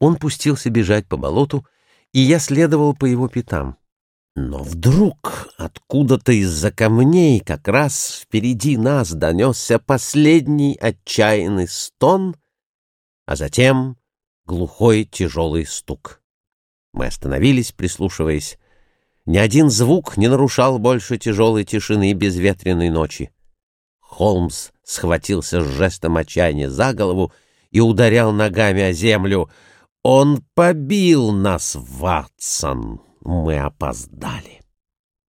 Он пустился бежать по болоту, и я следовал по его пятам. Но вдруг откуда-то из-за камней как раз впереди нас донесся последний отчаянный стон, а затем глухой тяжелый стук. Мы остановились, прислушиваясь. Ни один звук не нарушал больше тяжелой тишины безветренной ночи. Холмс схватился с жестом отчаяния за голову и ударял ногами о землю. «Он побил нас, Ватсон!» мы опоздали.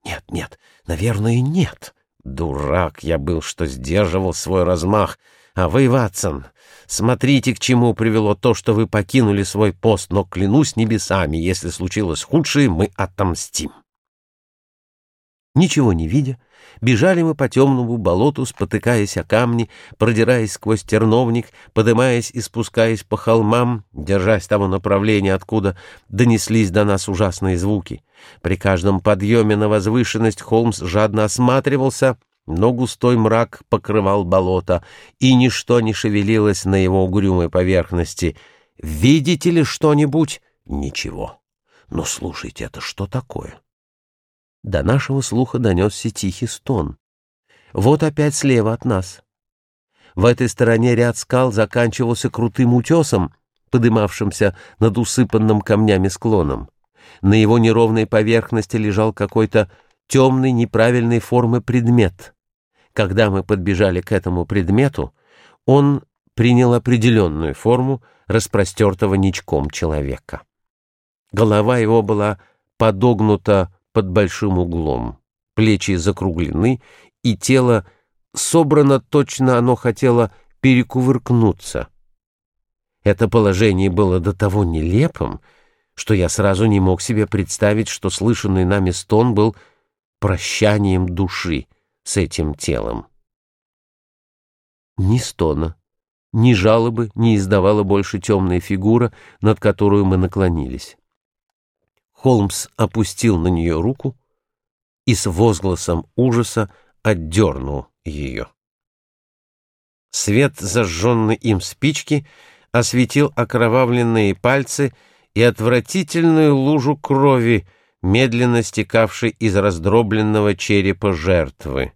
Нет, нет, наверное, нет. Дурак я был, что сдерживал свой размах. А вы, Ватсон, смотрите, к чему привело то, что вы покинули свой пост, но клянусь небесами, если случилось худшее, мы отомстим. Ничего не видя, бежали мы по темному болоту, спотыкаясь о камни, продираясь сквозь терновник, подымаясь и спускаясь по холмам, держась того направления, откуда донеслись до нас ужасные звуки. При каждом подъеме на возвышенность Холмс жадно осматривался, но густой мрак покрывал болото, и ничто не шевелилось на его угрюмой поверхности. «Видите ли что-нибудь?» «Ничего. Но слушайте, это что такое?» До нашего слуха донесся тихий стон. Вот опять слева от нас. В этой стороне ряд скал заканчивался крутым утесом, подымавшимся над усыпанным камнями склоном. На его неровной поверхности лежал какой-то темный неправильной формы предмет. Когда мы подбежали к этому предмету, он принял определенную форму распростертого ничком человека. Голова его была подогнута под большим углом. Плечи закруглены, и тело собрано точно оно хотело перекувыркнуться. Это положение было до того нелепым, что я сразу не мог себе представить, что слышанный нами стон был прощанием души с этим телом. Ни стона, ни жалобы не издавала больше темная фигура, над которую мы наклонились. Холмс опустил на нее руку и с возгласом ужаса отдернул ее. Свет, зажженный им спички, осветил окровавленные пальцы и отвратительную лужу крови, медленно стекавшей из раздробленного черепа жертвы.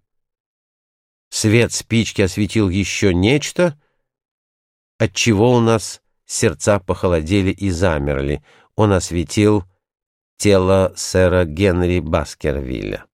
Свет спички осветил еще нечто, отчего у нас сердца похолодели и замерли. Он осветил тело сэра Генри Баскервилля.